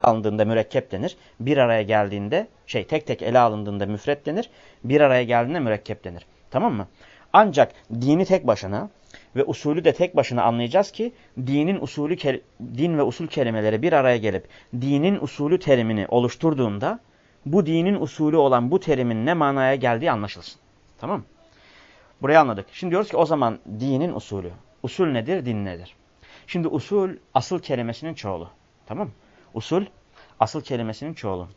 alındığında mürekkep denir. Bir araya geldiğinde şey tek tek ele alındığında müfret denir. Bir araya geldiğinde mürekkep denir. Tamam mı? Ancak dini tek başına ve usulü de tek başına anlayacağız ki dinin usulü din ve usul kelimeleri bir araya gelip dinin usulü terimini oluşturduğunda bu dinin usulü olan bu terimin ne manaya geldiği anlaşılsın. Tamam Burayı anladık. Şimdi diyoruz ki o zaman dinin usulü. Usul nedir, din nedir? Şimdi usul asıl kelimesinin çoğulu. Tamam mı? Usul asıl kelimesinin çoğulu.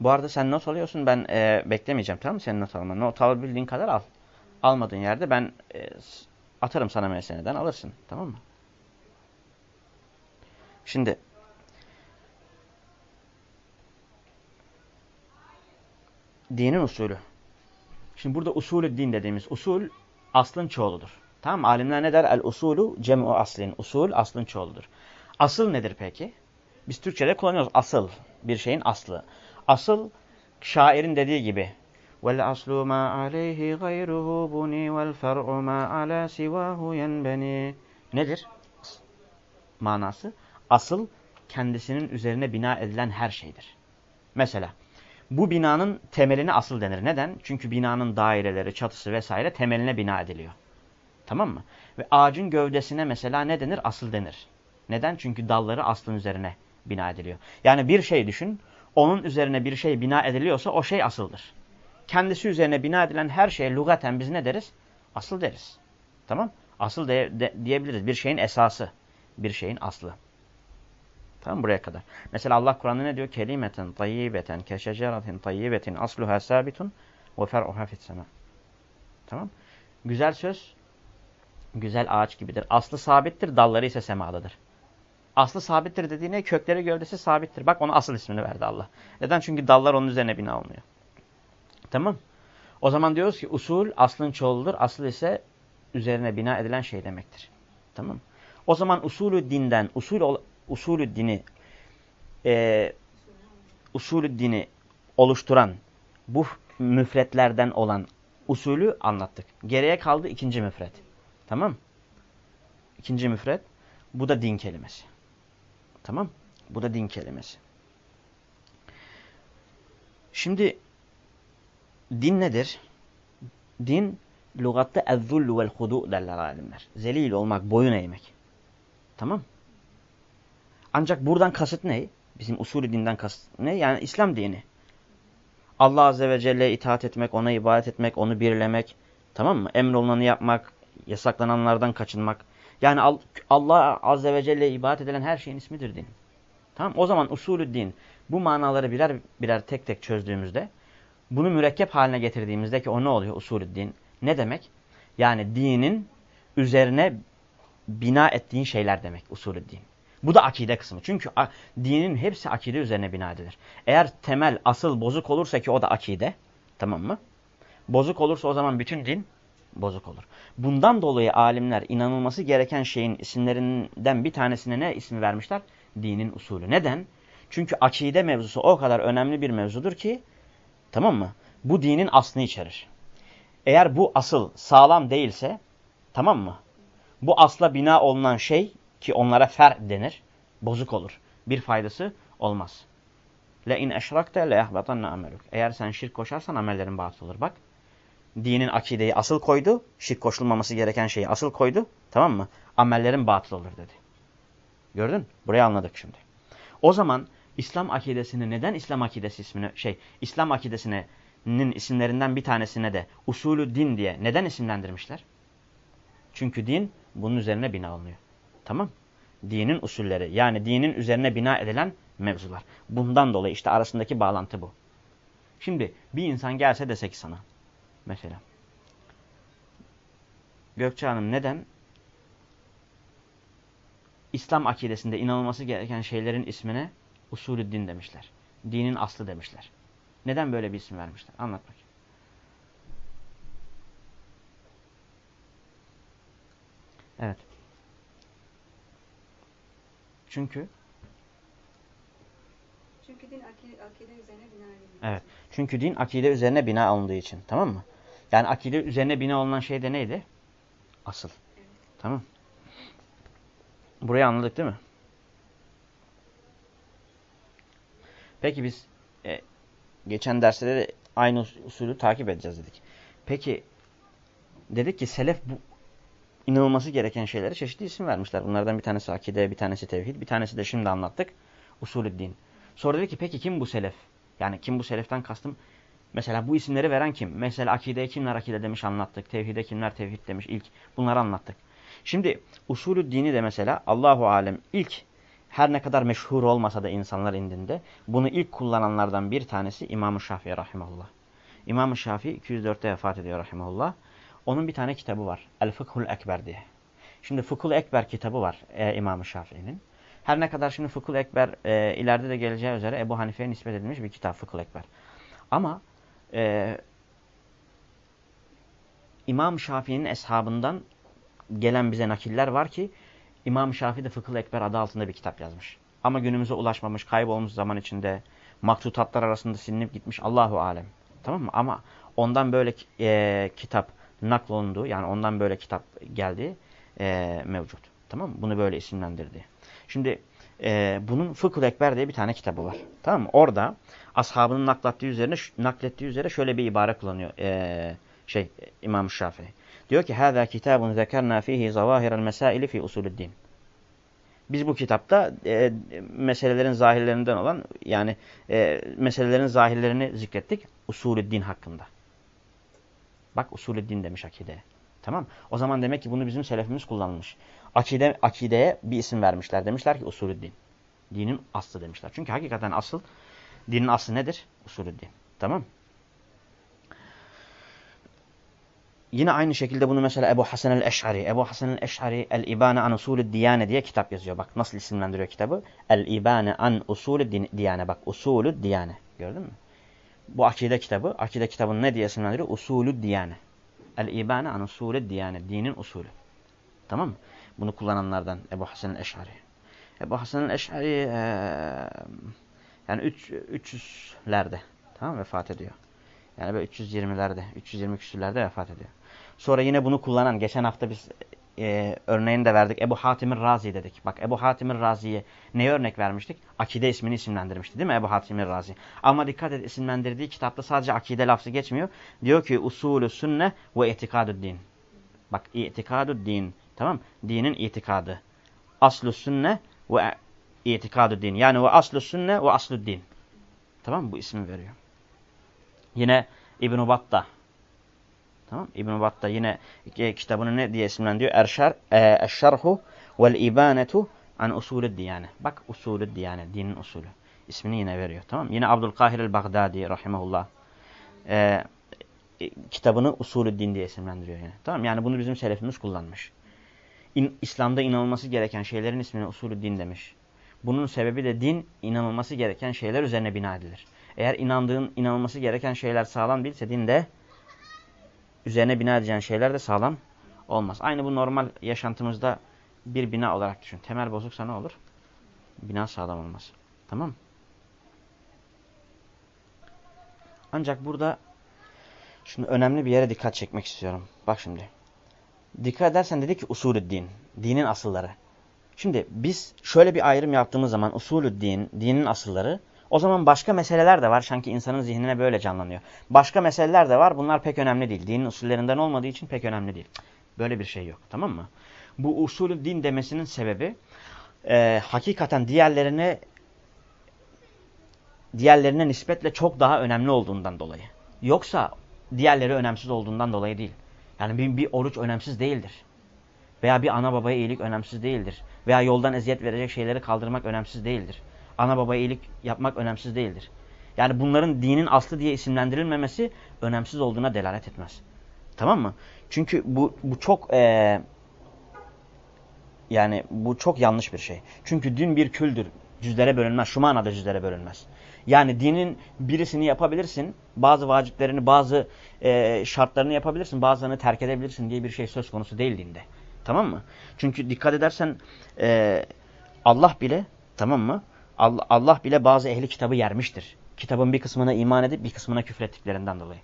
Bu arada sen not alıyorsun. Ben e, beklemeyeceğim tamam mı senin not almanı. Not alabildiğin kadar al. Almadığın yerde ben e, atarım sana meseleden alırsın. Tamam mı? Şimdi dinin usulü. Şimdi burada usulü din dediğimiz usul aslın çoğuludur. Tamam mı? Alimler ne der? El usulü cem'u aslin. Usul aslın çoğuludur. Asıl nedir peki? Biz Türkçe'de kullanıyoruz asıl. Bir şeyin aslı. Asıl şairin dediği gibi. Ma aleyhi gayruhu buni vel fer'u ma ala sivahu yenbeni. Nedir? Manası. Asıl kendisinin üzerine bina edilen her şeydir. Mesela bu binanın temeline asıl denir. Neden? Çünkü binanın daireleri, çatısı vesaire temeline bina ediliyor. Tamam mı? Ve ağacın gövdesine mesela ne denir? Asıl denir. Neden? Çünkü dalları aslın üzerine bina ediliyor. Yani bir şey düşün, onun üzerine bir şey bina ediliyorsa o şey asıldır. Kendisi üzerine bina edilen her şeye lugaten biz ne deriz? Asıl deriz. Tamam? Asıl de, de, diyebiliriz. Bir şeyin esası. Bir şeyin aslı. Tamam buraya kadar. Mesela Allah Kur'an'da ne diyor? Kelimeten tayyibeten keşeceratin tayyibetin asluha sabitun ve fer'uha fitsema. Tamam? Güzel söz güzel ağaç gibidir. Aslı sabittir, dalları ise semadadır. Aslı sabittir dediğine kökleri gövdesi sabittir. Bak ona asıl ismini verdi Allah. Neden? Çünkü dallar onun üzerine bina olmuyor. Tamam. O zaman diyoruz ki usul aslın çoğuludur. Asıl ise üzerine bina edilen şey demektir. Tamam. O zaman usulü dinden, usul usulü dini e, usulü dini oluşturan bu müfretlerden olan usulü anlattık. Geriye kaldı ikinci müfret. Tamam İkinci müfret. Bu da din kelimesi. Tamam Bu da din kelimesi. Şimdi din nedir? Din lügatta ezzullu vel hudu derler alimler. Zelil olmak, boyun eğmek. Tamam Ancak buradan kasıt ne? Bizim usulü dinden kasıt ne? Yani İslam dini. Allah Azze ve Celle'ye itaat etmek, ona ibadet etmek, onu birlemek. Tamam mı? Emrolunanı yapmak, yasaklananlardan kaçınmak. Yani Allah Azze ve Celle'ye ibadet edilen her şeyin ismidir din. Tamam O zaman usulü din bu manaları birer birer tek tek çözdüğümüzde bunu mürekkep haline getirdiğimizde ki o ne oluyor usulü din? Ne demek? Yani dinin üzerine bina ettiğin şeyler demek usulü din. Bu da akide kısmı. Çünkü dinin hepsi akide üzerine bina edilir. Eğer temel, asıl bozuk olursa ki o da akide. Tamam mı? Bozuk olursa o zaman bütün din bozuk olur. Bundan dolayı alimler inanılması gereken şeyin isimlerinden bir tanesine ne ismi vermişler? Dinin usulü. Neden? Çünkü akide mevzusu o kadar önemli bir mevzudur ki tamam mı? Bu dinin aslını içerir. Eğer bu asıl sağlam değilse tamam mı? Bu asla bina olunan şey ki onlara fer denir. Bozuk olur. Bir faydası olmaz. Le in eşrakte le yahbatanna ameluk. Eğer sen şirk koşarsan amellerin batıl olur. Bak dinin akideyi asıl koydu. Şirk koşulmaması gereken şeyi asıl koydu. Tamam mı? Amellerin batıl olur dedi. Gördün? Burayı anladık şimdi. O zaman İslam akidesini neden İslam akidesi ismini şey İslam akidesinin isimlerinden bir tanesine de usulü din diye neden isimlendirmişler? Çünkü din bunun üzerine bina oluyor. Tamam? Dinin usulleri yani dinin üzerine bina edilen mevzular. Bundan dolayı işte arasındaki bağlantı bu. Şimdi bir insan gelse desek sana Mesela. Gökçe Hanım neden İslam akidesinde inanılması gereken şeylerin ismine usulü din demişler. Dinin aslı demişler. Neden böyle bir isim vermişler? Anlat bakayım. Evet. Çünkü Çünkü din akide, akide üzerine bina edilmiş. Evet. Çünkü din akide üzerine bina olunduğu için. Tamam mı? Yani akide üzerine bina olunan şey de neydi? Asıl. Tamam. Burayı anladık değil mi? Peki biz e, geçen derste de aynı usulü takip edeceğiz dedik. Peki dedik ki selef bu inanılması gereken şeylere çeşitli isim vermişler. Bunlardan bir tanesi akide, bir tanesi tevhid, bir tanesi de şimdi anlattık usulü din. Sonra dedi ki peki kim bu selef? Yani kim bu seleften kastım? Mesela bu isimleri veren kim? Mesela akideye kimler akide demiş anlattık. Tevhide kimler tevhid demiş ilk. Bunları anlattık. Şimdi usulü dini de mesela Allahu alem ilk her ne kadar meşhur olmasa da insanlar indinde bunu ilk kullananlardan bir tanesi İmam-ı Şafii rahimahullah. İmam-ı Şafii 204'te vefat ediyor rahimahullah. Onun bir tane kitabı var. El Fıkhul Ekber diye. Şimdi Fıkhul Ekber kitabı var e, İmam-ı Şafii'nin. Her ne kadar şimdi Fıkhul Ekber e, ileride de geleceği üzere Ebu Hanife'ye nispet edilmiş bir kitap Fıkhul Ekber. Ama e, İmam Şafii'nin eshabından gelen bize nakiller var ki İmam Şafii de Fıkhıl Ekber adı altında bir kitap yazmış. Ama günümüze ulaşmamış, kaybolmuş zaman içinde maktutatlar arasında silinip gitmiş Allahu alem. Tamam mı? Ama ondan böyle e, kitap naklondu. Yani ondan böyle kitap geldi e, mevcut. Tamam mı? Bunu böyle isimlendirdi. Şimdi e, bunun Fıkhıl Ekber diye bir tane kitabı var. Tamam mı? Orada ashabının naklettiği üzerine naklettiği üzere şöyle bir ibare kullanıyor. E, şey İmam Şafii. Diyor ki hâzâ kitâbun zekerna fîhî zavâhirel mesâili fî usulüddin. Biz bu kitapta e, meselelerin zahirlerinden olan yani e, meselelerin zahirlerini zikrettik usulü din hakkında. Bak usulü din demiş akide. Tamam. O zaman demek ki bunu bizim selefimiz kullanmış. Akide, akideye bir isim vermişler. Demişler ki usulü din. Dinin aslı demişler. Çünkü hakikaten asıl dinin aslı nedir? Usulü din. Tamam. Yine aynı şekilde bunu mesela Ebu Hasan el-Eş'ari. Ebu Hasan el-Eş'ari El-İbane an usulü diyane diye kitap yazıyor. Bak nasıl isimlendiriyor kitabı. El-İbane an usulü diyane. Bak usulü diyane. Gördün mü? Bu akide kitabı. Akide kitabını ne diye isimlendiriyor? Usulü diyane. El-İbane an usulü diyane. Dinin usulü. Tamam mı? Bunu kullananlardan Ebu Hasan el-Eş'ari. Ebu Hasan el-Eş'ari ee, yani 3 300'lerde tamam vefat ediyor. Yani böyle 320'lerde, 320 küsürlerde vefat ediyor. Sonra yine bunu kullanan, geçen hafta biz e, örneğini de verdik. Ebu Hatim'in Razi dedik. Bak Ebu Hatim'in Razi'ye neye örnek vermiştik? Akide ismini isimlendirmişti değil mi Ebu Hatim'in Razi? Ama dikkat et isimlendirdiği kitapta sadece akide lafzı geçmiyor. Diyor ki usulü sünne ve itikadü din. Bak itikadü din. Tamam Dinin itikadı. Aslu sünne ve itikadü din. Yani ve aslu sünne ve aslu din. Tamam Bu ismi veriyor. Yine İbn-i Battah Tamam İbn Battah yine kitabını ne diye isimlendiriyor? Erşar e, Eşşerhu vel ibanetu an usulü diyane. Bak usulü diyane, dinin usulü. İsmini yine veriyor. Tamam Yine Abdülkahir el-Baghdadi rahimehullah. E, kitabını usulü din diye isimlendiriyor yani. Tamam Yani bunu bizim selefimiz kullanmış. İn, İslam'da inanılması gereken şeylerin ismini usulü din demiş. Bunun sebebi de din inanılması gereken şeyler üzerine bina edilir. Eğer inandığın inanılması gereken şeyler sağlam değilse din de üzerine bina edeceğin şeyler de sağlam olmaz. Aynı bu normal yaşantımızda bir bina olarak düşün. Temel bozuksa ne olur? Bina sağlam olmaz. Tamam Ancak burada şimdi önemli bir yere dikkat çekmek istiyorum. Bak şimdi. Dikkat edersen dedik ki usulü din. Dinin asılları. Şimdi biz şöyle bir ayrım yaptığımız zaman usulü din, dinin asılları o zaman başka meseleler de var. Sanki insanın zihnine böyle canlanıyor. Başka meseleler de var. Bunlar pek önemli değil. Dinin usullerinden olmadığı için pek önemli değil. Böyle bir şey yok. Tamam mı? Bu usulü din demesinin sebebi e, hakikaten diğerlerine diğerlerine nispetle çok daha önemli olduğundan dolayı. Yoksa diğerleri önemsiz olduğundan dolayı değil. Yani bir, bir oruç önemsiz değildir. Veya bir ana babaya iyilik önemsiz değildir. Veya yoldan eziyet verecek şeyleri kaldırmak önemsiz değildir ana babaya iyilik yapmak önemsiz değildir. Yani bunların dinin aslı diye isimlendirilmemesi önemsiz olduğuna delalet etmez. Tamam mı? Çünkü bu, bu çok e, yani bu çok yanlış bir şey. Çünkü din bir küldür. Cüzlere bölünmez. Şu manada cüzlere bölünmez. Yani dinin birisini yapabilirsin. Bazı vaciplerini, bazı e, şartlarını yapabilirsin. Bazılarını terk edebilirsin diye bir şey söz konusu değil dinde. Tamam mı? Çünkü dikkat edersen e, Allah bile tamam mı? Allah, Allah bile bazı ehli kitabı yermiştir. Kitabın bir kısmına iman edip bir kısmına küfrettiklerinden dolayı.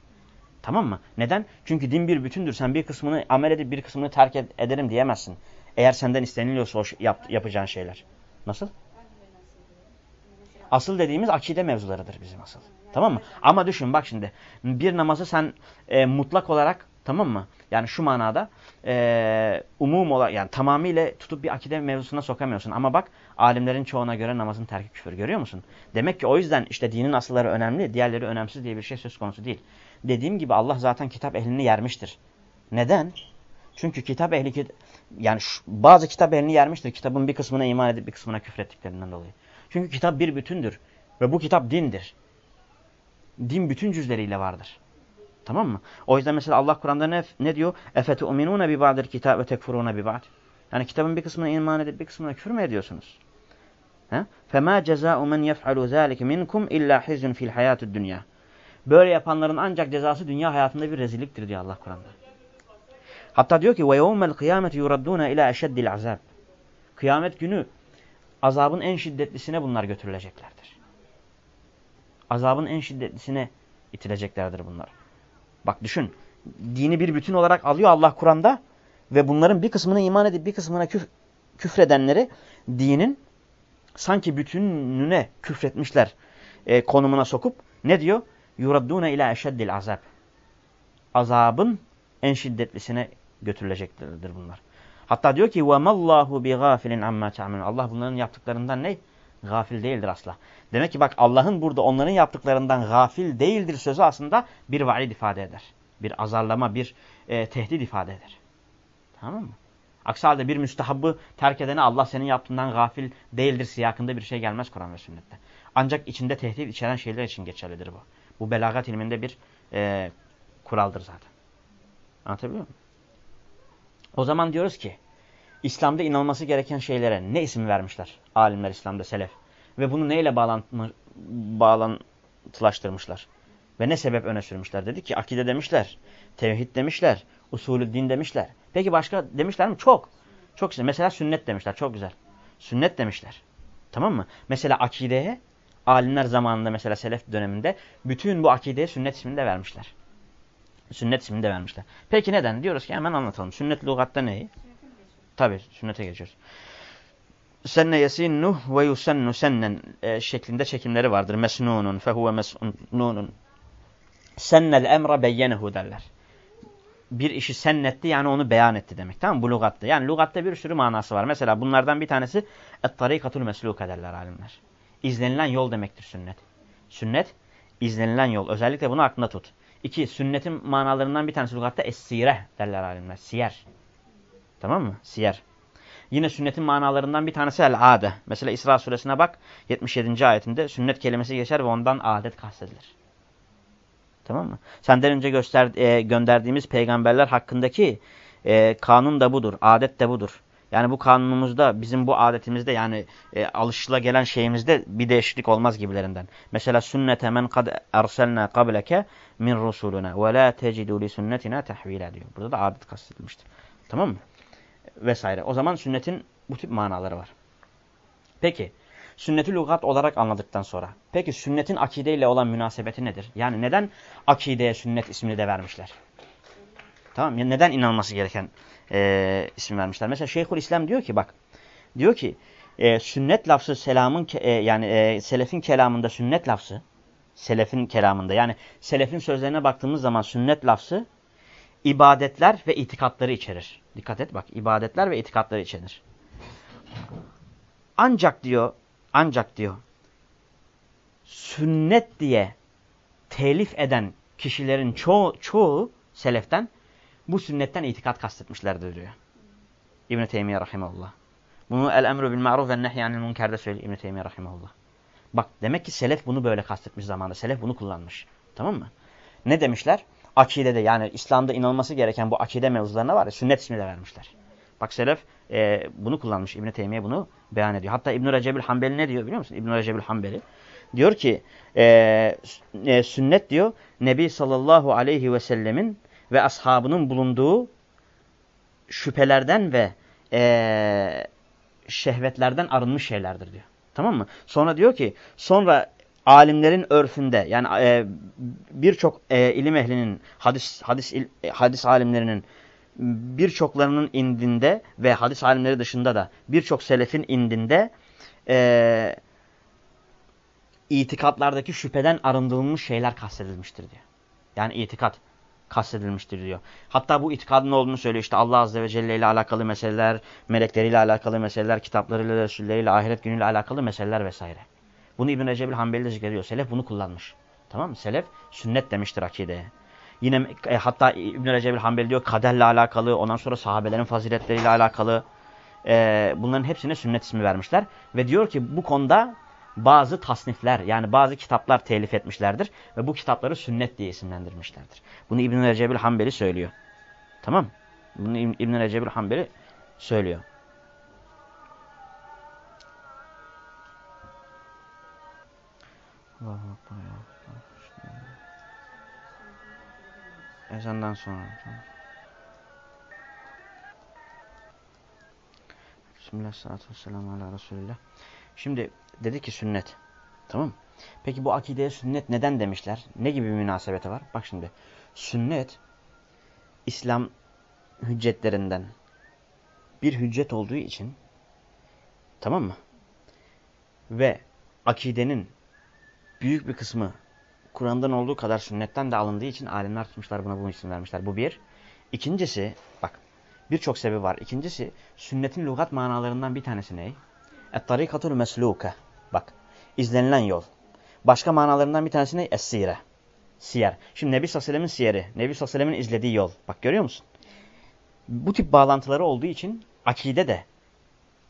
Tamam mı? Neden? Çünkü din bir bütündür. Sen bir kısmını amel edip bir kısmını terk ed ederim diyemezsin. Eğer senden isteniliyorsa o yap yapacağın şeyler. Nasıl? Asıl dediğimiz akide mevzularıdır bizim asıl. Tamam mı? Ama düşün bak şimdi. Bir namazı sen e, mutlak olarak tamam mı? Yani şu manada e, umum olarak yani tamamıyla tutup bir akide mevzusuna sokamıyorsun. Ama bak alimlerin çoğuna göre namazın terki küfür görüyor musun? Demek ki o yüzden işte dinin asılları önemli, diğerleri önemsiz diye bir şey söz konusu değil. Dediğim gibi Allah zaten kitap ehlini yermiştir. Neden? Çünkü kitap ehli yani şu, bazı kitap ehlini yermiştir. Kitabın bir kısmına iman edip bir kısmına küfrettiklerinden dolayı. Çünkü kitap bir bütündür ve bu kitap dindir. Din bütün cüzleriyle vardır. Tamam mı? O yüzden mesela Allah Kur'an'da ne, ne diyor? Efete uminune bi ba'dir kitab ve tekfurune bi ba'd. Yani kitabın bir kısmına iman edip bir kısmına küfür mü ediyorsunuz? فَمَا جَزَاءُ مَنْ يَفْعَلُ ذَٰلِكَ مِنْكُمْ اِلَّا حِزْيٌ فِي الْحَيَاتُ الدُّنْيَا Böyle yapanların ancak cezası dünya hayatında bir rezilliktir diyor Allah Kur'an'da. Hatta diyor ki وَيَوْمَ الْقِيَامَةِ يُرَدُّونَ اِلَى اَشَدِّ الْعَذَابِ Kıyamet günü azabın en şiddetlisine bunlar götürüleceklerdir. Azabın en şiddetlisine itileceklerdir bunlar. Bak düşün. Dini bir bütün olarak alıyor Allah Kur'an'da ve bunların bir kısmına iman edip bir kısmına küf küfredenleri dinin sanki bütününe küfretmişler e, konumuna sokup ne diyor? Yuraddune ila eşeddil azab. Azabın en şiddetlisine götürüleceklerdir bunlar. Hatta diyor ki mallahu bi gafilin amma ta'malun. Allah bunların yaptıklarından ne? Gafil değildir asla. Demek ki bak Allah'ın burada onların yaptıklarından gafil değildir sözü aslında bir vaid ifade eder. Bir azarlama, bir e, tehdit ifade eder. Tamam mı? Aksi halde bir müstehabbı terk edene Allah senin yaptığından gafil değildir siyakında bir şey gelmez Kur'an ve sünnette. Ancak içinde tehdit içeren şeyler için geçerlidir bu. Bu belagat ilminde bir e, kuraldır zaten. Anlatabiliyor muyum? O zaman diyoruz ki İslam'da inanılması gereken şeylere ne isim vermişler? Alimler İslam'da selef. Ve bunu neyle bağlantılaştırmışlar? Ve ne sebep öne sürmüşler? Dedi ki akide demişler, tevhid demişler, usulü din demişler. Peki başka demişler mi? Çok. Çok güzel. Mesela sünnet demişler. Çok güzel. Sünnet demişler. Tamam mı? Mesela akideye alimler zamanında mesela selef döneminde bütün bu akideye sünnet ismini de vermişler. Sünnet ismini de vermişler. Peki neden? Diyoruz ki hemen anlatalım. Sünnet lügatta neyi? Tabi sünnete geçiyoruz. Senne yesinnu ve yusennu sennen e, şeklinde çekimleri vardır. Mesnunun fehuve mesnunun. Sennel emra beyyenehu derler. Bir işi sennetti yani onu beyan etti demek. Tamam mı? Bu lugatta. Yani lugatta bir sürü manası var. Mesela bunlardan bir tanesi et-tarikatul mesluka derler alimler. İzlenilen yol demektir sünnet. Sünnet izlenilen yol. Özellikle bunu aklında tut. İki, sünnetin manalarından bir tanesi lugatta es-sire derler alimler. Siyer. Tamam mı? Siyer. Yine sünnetin manalarından bir tanesi el-ade. Mesela İsra suresine bak 77. ayetinde sünnet kelimesi geçer ve ondan adet kastedilir. Tamam mı? Senden önce göster, e, gönderdiğimiz peygamberler hakkındaki e, kanun da budur, adet de budur. Yani bu kanunumuzda, bizim bu adetimizde yani e, alışıla gelen şeyimizde bir değişiklik olmaz gibilerinden. Mesela sünnete men kad erselna kableke min rusuluna ve la tecidu li sünnetina tehvila diyor. Burada da adet kastedilmiştir. Tamam mı? Vesaire. O zaman sünnetin bu tip manaları var. Peki, sünneti lügat olarak anladıktan sonra, peki sünnetin akideyle olan münasebeti nedir? Yani neden akideye sünnet ismini de vermişler? Tamam yani neden inanması gereken e, isim vermişler? Mesela Şeyhül İslam diyor ki bak, diyor ki e, sünnet lafzı selamın e, yani e, selefin kelamında sünnet lafzı, selefin kelamında yani selefin sözlerine baktığımız zaman sünnet lafzı ibadetler ve itikatları içerir. Dikkat et bak ibadetler ve itikatları içerir. Ancak diyor, ancak diyor sünnet diye telif eden kişilerin çoğu, çoğu seleften bu sünnetten itikat kastetmişlerdir diyor. İbn-i Teymiye Rahimahullah. Bunu el-emru bil ma'ruf ve nehyanil münkerde söylüyor İbn-i Teymiye Rahimahullah. Bak demek ki selef bunu böyle kastetmiş zamanda. Selef bunu kullanmış. Tamam mı? Ne demişler? akidede yani İslam'da inanılması gereken bu akide mevzularına var ya sünnet ismi de vermişler. Bak Selef e, bunu kullanmış. İbn-i Teymiye bunu beyan ediyor. Hatta İbn-i Recep'ül Hanbeli ne diyor biliyor musun? İbn-i Recep'ül Hanbeli. Diyor ki e, e, sünnet diyor Nebi sallallahu aleyhi ve sellemin ve ashabının bulunduğu şüphelerden ve e, şehvetlerden arınmış şeylerdir diyor. Tamam mı? Sonra diyor ki sonra alimlerin örfünde yani e, birçok e, ilim ehlinin hadis hadis il, e, hadis alimlerinin birçoklarının indinde ve hadis alimleri dışında da birçok selefin indinde e, itikatlardaki şüpheden arındırılmış şeyler kastedilmiştir diyor. Yani itikat kastedilmiştir diyor. Hatta bu itikadın olduğunu söylüyor. İşte Allah Azze ve Celle ile alakalı meseleler, melekleriyle alakalı meseleler, kitaplarıyla, resulleriyle, ahiret günüyle alakalı meseleler vesaire. Bunu İbn Recep Hanbeli de zikrediyor. Selef bunu kullanmış. Tamam mı? Selef sünnet demiştir akideye. Yine e, hatta İbn Recep Hanbeli diyor kaderle alakalı, ondan sonra sahabelerin faziletleriyle alakalı e, bunların hepsine sünnet ismi vermişler. Ve diyor ki bu konuda bazı tasnifler yani bazı kitaplar telif etmişlerdir ve bu kitapları sünnet diye isimlendirmişlerdir. Bunu İbn Recep'ül Hanbeli söylüyor. Tamam? Bunu İbn Recep'ül Hanbeli söylüyor. Allahu ya. Ezandan sonra. Bismillah, salatu vesselamu ala Resulillah. Şimdi dedi ki sünnet. Tamam Peki bu akideye sünnet neden demişler? Ne gibi bir münasebeti var? Bak şimdi. Sünnet İslam hüccetlerinden bir hüccet olduğu için tamam mı? Ve akidenin büyük bir kısmı Kur'an'dan olduğu kadar sünnetten de alındığı için alimler tutmuşlar buna bu isim vermişler. Bu bir. İkincisi bak birçok sebebi var. İkincisi sünnetin lügat manalarından bir tanesi ne? Et-tarikatul mesluke. Bak izlenilen yol. Başka manalarından bir tanesi ne? Es-sire. Siyer. Şimdi Nebi Sallallahu siyeri. Nebi Sallallahu izlediği yol. Bak görüyor musun? Bu tip bağlantıları olduğu için akide de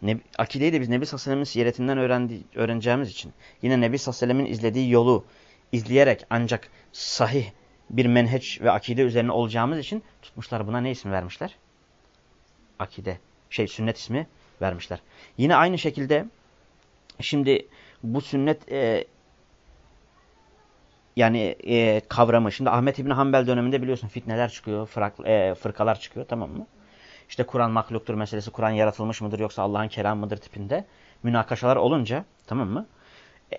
Nebi, akideyi de biz Nebi Sallallahu siyeretinden öğrendi, öğreneceğimiz için yine Nebi Sallallahu izlediği yolu izleyerek ancak sahih bir menheç ve akide üzerine olacağımız için tutmuşlar buna ne isim vermişler? Akide. Şey sünnet ismi vermişler. Yine aynı şekilde şimdi bu sünnet e, yani e, kavramı. Şimdi Ahmet İbni Hanbel döneminde biliyorsun fitneler çıkıyor, fırak, e, fırkalar çıkıyor tamam mı? İşte Kur'an mahluktur meselesi, Kur'an yaratılmış mıdır yoksa Allah'ın kelam mıdır tipinde münakaşalar olunca tamam mı? E,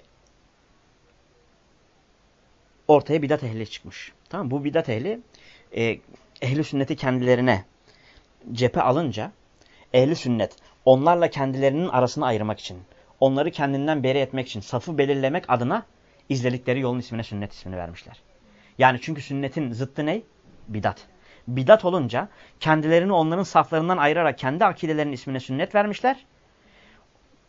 ortaya bidat ehli çıkmış. Tamam Bu bidat ehli e, ehli sünneti kendilerine cephe alınca ehli sünnet onlarla kendilerinin arasını ayırmak için, onları kendinden beri etmek için, safı belirlemek adına izledikleri yolun ismine sünnet ismini vermişler. Yani çünkü sünnetin zıttı ne? Bidat. Bidat olunca kendilerini onların saflarından ayırarak kendi akidelerinin ismine sünnet vermişler.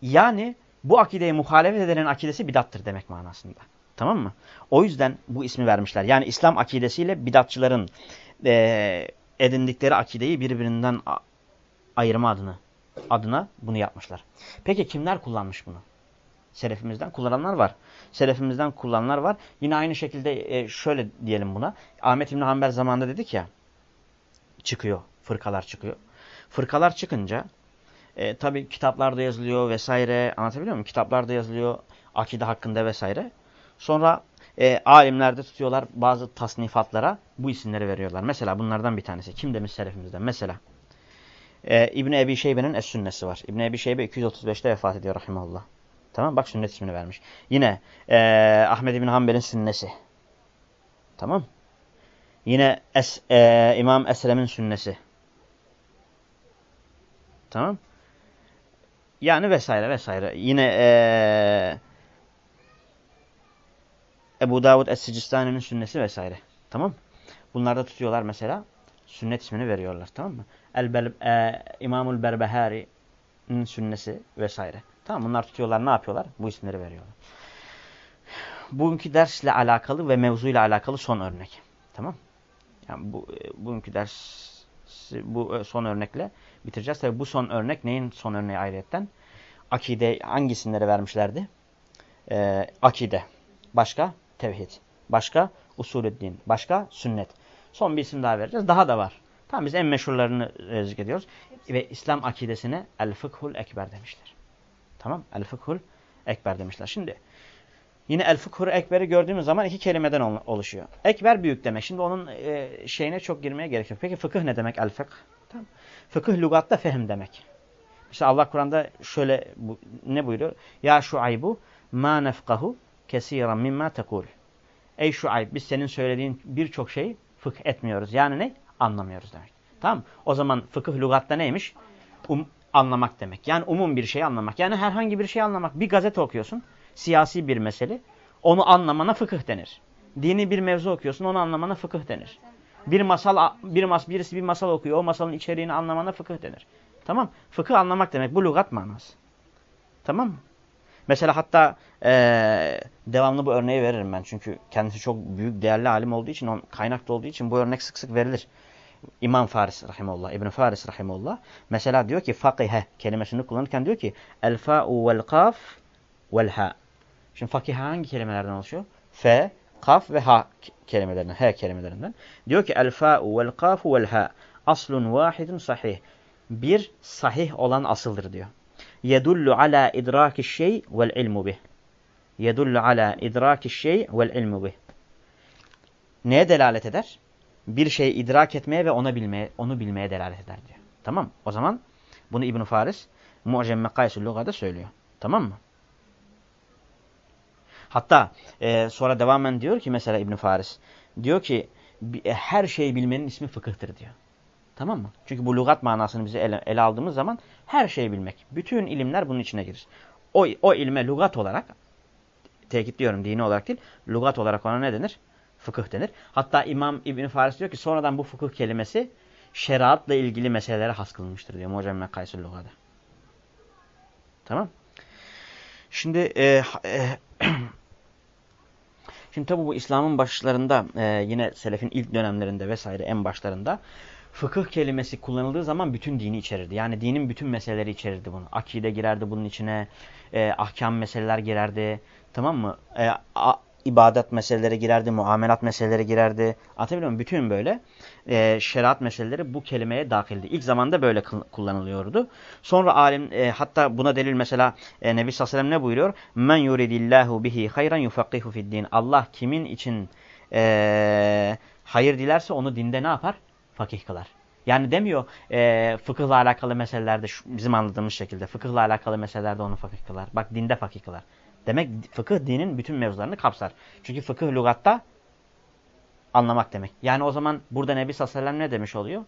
Yani bu akideye muhalefet edenin akidesi bidattır demek manasında. Tamam mı? O yüzden bu ismi vermişler. Yani İslam akidesiyle bidatçıların e, edindikleri akideyi birbirinden ayırma adını adına bunu yapmışlar. Peki kimler kullanmış bunu? Selefimizden kullananlar var. Selefimizden kullananlar var. Yine aynı şekilde e, şöyle diyelim buna. Ahmet İbni Hanbel zamanında dedik ya çıkıyor. Fırkalar çıkıyor. Fırkalar çıkınca e, tabi kitaplarda yazılıyor vesaire anlatabiliyor muyum? Kitaplarda yazılıyor akide hakkında vesaire. Sonra e, alimler de tutuyorlar bazı tasnifatlara bu isimleri veriyorlar. Mesela bunlardan bir tanesi. Kim demiş selefimizden? Mesela e, İbni Ebi Şeybe'nin Es-Sünnesi var. İbni Ebi Şeybe 235'te vefat ediyor rahimahullah. Tamam bak sünnet ismini vermiş. Yine e, Ahmed İbni Hanbel'in sünnesi. Tamam. Yine es, e, İmam Esrem'in sünnesi. Tamam. Yani vesaire vesaire. Yine e, Ebu Davud Es-Sicistani'nin sünnesi vesaire. Tamam. Bunlarda tutuyorlar mesela. Sünnet ismini veriyorlar. Tamam mı? El e, İmamul Berbehari'nin sünnesi vesaire. Tamam bunlar tutuyorlar ne yapıyorlar? Bu isimleri veriyorlar. Bugünkü dersle alakalı ve mevzuyla alakalı son örnek. Tamam yani bu e, bugünkü ders bu e, son örnekle bitireceğiz. Tabi bu son örnek neyin son örneği ayrıyetten? Akide hangi isimleri vermişlerdi? Ee, akide. Başka? Tevhid. Başka? Usulüddin. Başka? Sünnet. Son bir isim daha vereceğiz. Daha da var. Tamam biz en meşhurlarını e, zikrediyoruz. Ve İslam akidesine el-fıkhul ekber demişler. Tamam? El-fıkhul ekber demişler. Şimdi Yine el fıkhur ekberi gördüğümüz zaman iki kelimeden oluşuyor. Ekber büyük demek. Şimdi onun e, şeyine çok girmeye gerek yok. Peki fıkıh ne demek el fıkh? Tamam. Fıkıh lügatta fehim demek. İşte Allah Kur'an'da şöyle bu, ne buyuruyor? Ya şu aybu ma nefkahu kesiran mimma tekul. Ey şu ayb biz senin söylediğin birçok şeyi fıkh etmiyoruz. Yani ne? Anlamıyoruz demek. Tamam O zaman fıkıh lügatta neymiş? Um, anlamak demek. Yani umum bir şey anlamak. Yani herhangi bir şey anlamak. Bir gazete okuyorsun siyasi bir mesele. Onu anlamana fıkıh denir. Dini bir mevzu okuyorsun onu anlamana fıkıh denir. Bir masal bir mas birisi bir masal okuyor o masalın içeriğini anlamana fıkıh denir. Tamam? Fıkıh anlamak demek bu lügat manası. Tamam mı? Mesela hatta ee, devamlı bu örneği veririm ben. Çünkü kendisi çok büyük değerli alim olduğu için, on, kaynakta olduğu için bu örnek sık sık verilir. İmam Faris rahimullah, İbn Faris rahimullah mesela diyor ki fakihe kelimesini kullanırken diyor ki el fa'u vel kaf vel ha. Şimdi fakihe hangi kelimelerden oluşuyor? F, kaf ve ha kelimelerinden, he kelimelerinden. Diyor ki el fa'u vel kafu vel ha aslun vahidun sahih. Bir sahih olan asıldır diyor. Yedullu ala idraki şey vel ilmu bih. Yedullu ala idraki şey vel ilmu bih. Neye delalet eder? Bir şeyi idrak etmeye ve ona bilmeye, onu bilmeye delalet eder diyor. Tamam O zaman bunu İbn Faris Mu'cem Mekaysul Luga'da söylüyor. Tamam mı? Hatta e, sonra devamen diyor ki mesela İbn Faris diyor ki e, her şeyi bilmenin ismi fıkıhtır diyor. Tamam mı? Çünkü bu lügat manasını bize ele, ele aldığımız zaman her şeyi bilmek. Bütün ilimler bunun içine girir. O, o ilme lügat olarak tekitliyorum dini olarak değil, lügat olarak ona ne denir? Fıkıh denir. Hatta İmam İbn Faris diyor ki sonradan bu fıkıh kelimesi şeriatla ilgili meselelere has kılınmıştır diyor Mucemme Kaysır Luga'da. Tamam. Şimdi e, e, Şimdi tabi bu İslam'ın başlarında e, yine selefin ilk dönemlerinde vesaire en başlarında fıkıh kelimesi kullanıldığı zaman bütün dini içerirdi. Yani dinin bütün meseleleri içerirdi bunu. Akide girerdi bunun içine, e, ahkam meseleler girerdi. Tamam mı? E, a, ibadet meseleleri girerdi, muamelat meseleleri girerdi. Anlatabiliyor muyum? Bütün böyle e, şeriat meseleleri bu kelimeye dahildi. İlk zamanda böyle kullanılıyordu. Sonra alim e, hatta buna delil mesela e, Nebi sallallahu ne buyuruyor? Men yuridillahu bihi hayran yufakkihu fid din. Allah kimin için e, hayır dilerse onu dinde ne yapar? Fakih kılar. Yani demiyor e, fıkıhla alakalı meselelerde şu, bizim anladığımız şekilde fıkıhla alakalı meselelerde onu fakih kılar. Bak dinde fakih kılar. Demek fıkıh dinin bütün mevzularını kapsar. Çünkü fıkıh lügatta anlamak demek. Yani o zaman burada Nebi sallallahu ne demiş oluyor?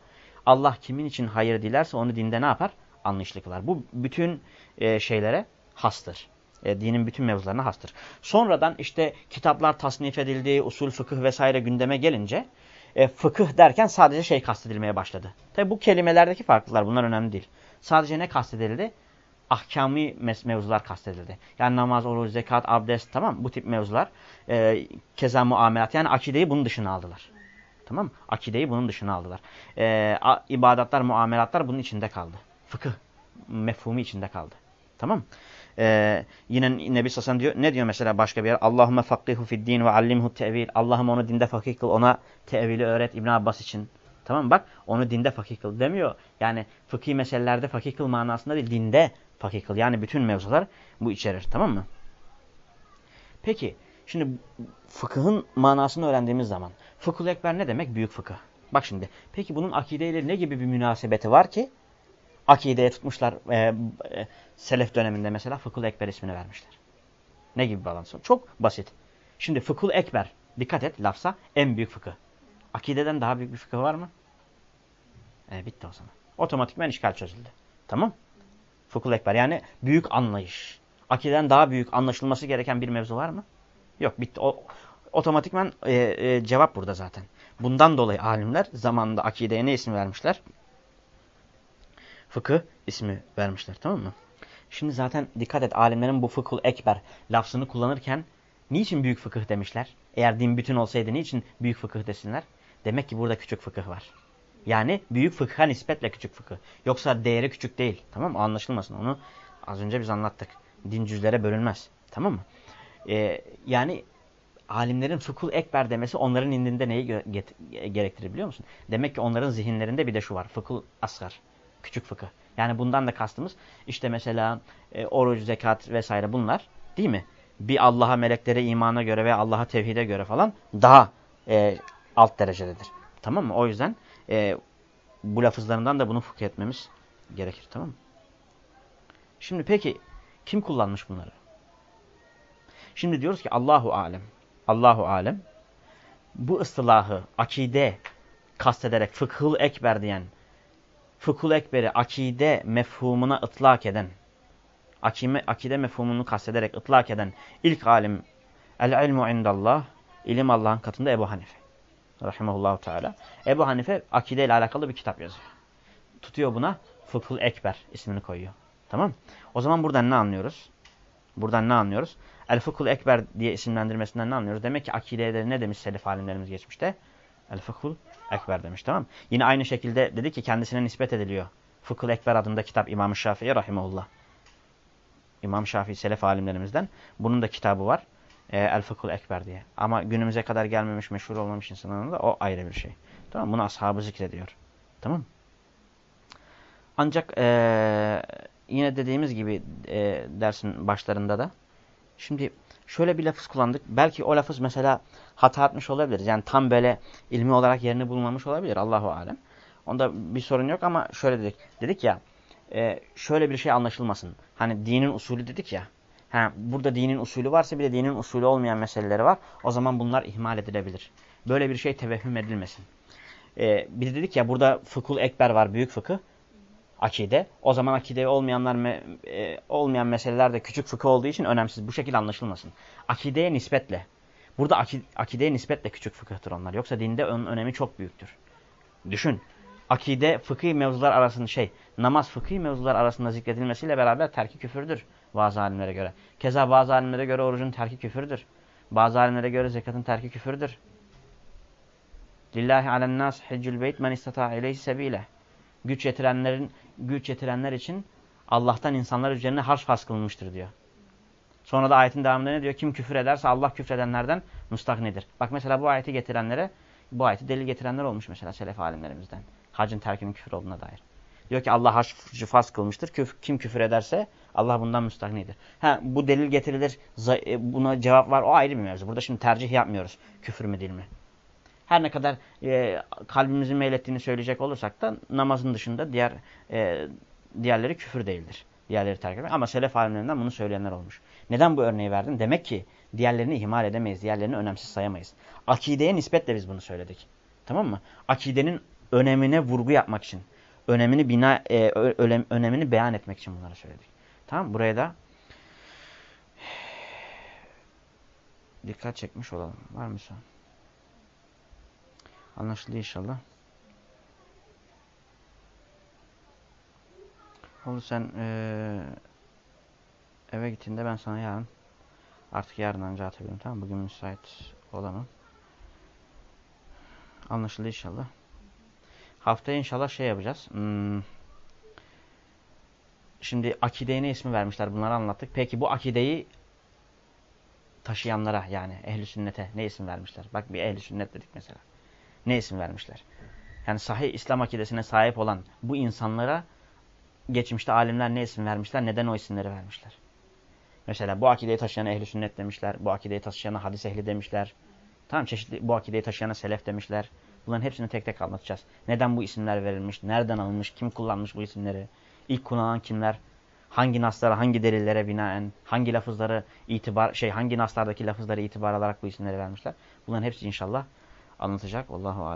Allah kimin için hayır dilerse onu dinde ne yapar? Anlayışlı kılar. Bu bütün e, şeylere hastır. E, dinin bütün mevzularına hastır. Sonradan işte kitaplar tasnif edildi, usul fıkıh vesaire gündeme gelince e, fıkıh derken sadece şey kastedilmeye başladı. Tabi bu kelimelerdeki farklılar bunlar önemli değil. Sadece ne kastedildi? ahkami mevzular kastedildi. Yani namaz, oruç, zekat, abdest tamam bu tip mevzular. E, keza muamelat yani akideyi bunun dışına aldılar. Tamam mı? Akideyi bunun dışına aldılar. E, ibadatlar, muamelatlar bunun içinde kaldı. Fıkıh mefhumu içinde kaldı. Tamam ee, yine Nebi Sassan diyor ne diyor mesela başka bir yer Allahümme fakkihu fid din ve allimhu tevil Allah'ım onu dinde fakih kıl ona tevili öğret İbn Abbas için tamam mı? bak onu dinde fakih kıl demiyor yani fıkhi meselelerde fakih kıl manasında değil dinde fakih kıl. Yani bütün mevzular bu içerir. Tamam mı? Peki şimdi fıkıhın manasını öğrendiğimiz zaman fıkıh ekber ne demek? Büyük fıkıh. Bak şimdi. Peki bunun akideyle ne gibi bir münasebeti var ki? Akideye tutmuşlar e, e, selef döneminde mesela fıkıh ekber ismini vermişler. Ne gibi bağlantısı Çok basit. Şimdi fıkıh ekber. Dikkat et lafza en büyük fıkıh. Akideden daha büyük bir fıkıh var mı? E, bitti o zaman. Otomatikman işgal çözüldü. Tamam Fıkhul ekber yani büyük anlayış. Akiden daha büyük anlaşılması gereken bir mevzu var mı? Yok bitti. O, otomatikman e, e, cevap burada zaten. Bundan dolayı alimler zamanında akideye ne isim vermişler? Fıkıh ismi vermişler tamam mı? Şimdi zaten dikkat et alimlerin bu fıkhul ekber lafzını kullanırken niçin büyük fıkıh demişler? Eğer din bütün olsaydı niçin büyük fıkıh desinler? Demek ki burada küçük fıkıh var. Yani büyük fıkha nispetle küçük fıkıh. Yoksa değeri küçük değil. Tamam mı? Anlaşılmasın. Onu az önce biz anlattık. Din cüzlere bölünmez. Tamam mı? Ee, yani alimlerin fıkhul ekber demesi onların indinde neyi gerektirir biliyor musun? Demek ki onların zihinlerinde bir de şu var. Fıkhul asgar. Küçük fıkıh. Yani bundan da kastımız işte mesela e, oruç, zekat vesaire bunlar değil mi? Bir Allah'a, meleklere, imana göre ve Allah'a tevhide göre falan daha e, alt derecededir. Tamam mı? O yüzden e, bu lafızlarından da bunu fıkh etmemiz gerekir. Tamam mı? Şimdi peki kim kullanmış bunları? Şimdi diyoruz ki Allahu alem. Allahu alem bu ıstılahı akide kastederek fıkhıl ekber diyen fıkhul ekberi akide mefhumuna ıtlak eden akime, akide mefhumunu kastederek ıtlak eden ilk alim El ilmu indallah. İlim Allah'ın katında Ebu Hanife. Rahimahullahu Teala. Ebu Hanife akide ile alakalı bir kitap yazıyor. Tutuyor buna Fıkhul Ekber ismini koyuyor. Tamam O zaman buradan ne anlıyoruz? Buradan ne anlıyoruz? El Fıkhul Ekber diye isimlendirmesinden ne anlıyoruz? Demek ki akideye ne demiş selef alimlerimiz geçmişte? El Fıkhul Ekber demiş tamam Yine aynı şekilde dedi ki kendisine nispet ediliyor. Fıkhul Ekber adında kitap İmam-ı Şafii Rahimahullah. İmam Şafii selef alimlerimizden. Bunun da kitabı var. E, El Fıkhul Ekber diye. Ama günümüze kadar gelmemiş, meşhur olmamış insanların da o ayrı bir şey. Tamam Bunu ashabı zikrediyor. Tamam Ancak e, yine dediğimiz gibi e, dersin başlarında da şimdi şöyle bir lafız kullandık. Belki o lafız mesela hata etmiş olabilir. Yani tam böyle ilmi olarak yerini bulmamış olabilir. Allahu alem. Onda bir sorun yok ama şöyle dedik. Dedik ya e, şöyle bir şey anlaşılmasın. Hani dinin usulü dedik ya. Ha, burada dinin usulü varsa bir de dinin usulü olmayan meseleleri var. O zaman bunlar ihmal edilebilir. Böyle bir şey tevehhüm edilmesin. Ee, biz dedik ya burada fıkhul ekber var, büyük fıkıh, akide. O zaman akide olmayanlar me, e, olmayan meseleler de küçük fıkıh olduğu için önemsiz. Bu şekilde anlaşılmasın. Akideye nispetle. Burada akide, akideye nispetle küçük fıkıhtır onlar. Yoksa dinde onun önemi çok büyüktür. Düşün. Akide fıkhi mevzular arasında şey, namaz fıkhi mevzular arasında zikredilmesiyle beraber terki küfürdür. Bazı alimlere göre. Keza bazı alimlere göre orucun terki küfürdür. Bazı alimlere göre zekatın terki küfürdür. Lillahi alen nas hiccül beyt men istata ileyhi sebile. Güç yetirenlerin güç yetirenler için Allah'tan insanlar üzerine harç farz kılınmıştır diyor. Sonra da ayetin devamında ne diyor? Kim küfür ederse Allah küfredenlerden müstahnidir. Bak mesela bu ayeti getirenlere bu ayeti delil getirenler olmuş mesela selef alimlerimizden. Hacın terkinin küfür olduğuna dair. Diyor ki Allah haccı farz kılmıştır. Küf, kim küfür ederse Allah bundan müstahnidir. Ha, bu delil getirilir. E, buna cevap var. O ayrı bir mevzu. Burada şimdi tercih yapmıyoruz. Küfür mü değil mi? Her ne kadar e, kalbimizin meylettiğini söyleyecek olursak da namazın dışında diğer e, diğerleri küfür değildir. Diğerleri terk etmek. Ama selef alimlerinden bunu söyleyenler olmuş. Neden bu örneği verdim? Demek ki diğerlerini ihmal edemeyiz. Diğerlerini önemsiz sayamayız. Akideye nispetle biz bunu söyledik. Tamam mı? Akidenin önemine vurgu yapmak için. Önemini bina e, önemini beyan etmek için bunları söyledik. Tamam Buraya da dikkat çekmiş olalım. Var mı son? Anlaşıldı inşallah. Olur sen ee, eve gittiğinde ben sana yarın artık yarın önce atabilirim tamam Bugün müsait olamam. Anlaşıldı inşallah. Haftaya inşallah şey yapacağız. Hmm. Şimdi akideye ne ismi vermişler bunları anlattık. Peki bu akideyi taşıyanlara yani ehli sünnete ne isim vermişler? Bak bir ehli sünnet dedik mesela. Ne isim vermişler? Yani sahih İslam akidesine sahip olan bu insanlara geçmişte alimler ne isim vermişler? Neden o isimleri vermişler? Mesela bu akideyi taşıyan ehli sünnet demişler. Bu akideyi taşıyana hadis ehli demişler. Tamam çeşitli bu akideyi taşıyana selef demişler. Bunların hepsini tek tek anlatacağız. Neden bu isimler verilmiş? Nereden alınmış? Kim kullanmış bu isimleri? İlk kullanan kimler? Hangi naslara, hangi delillere binaen, hangi lafızları itibar, şey hangi naslardaki lafızları itibar alarak bu isimleri vermişler? Bunların hepsi inşallah anlatacak. Allahu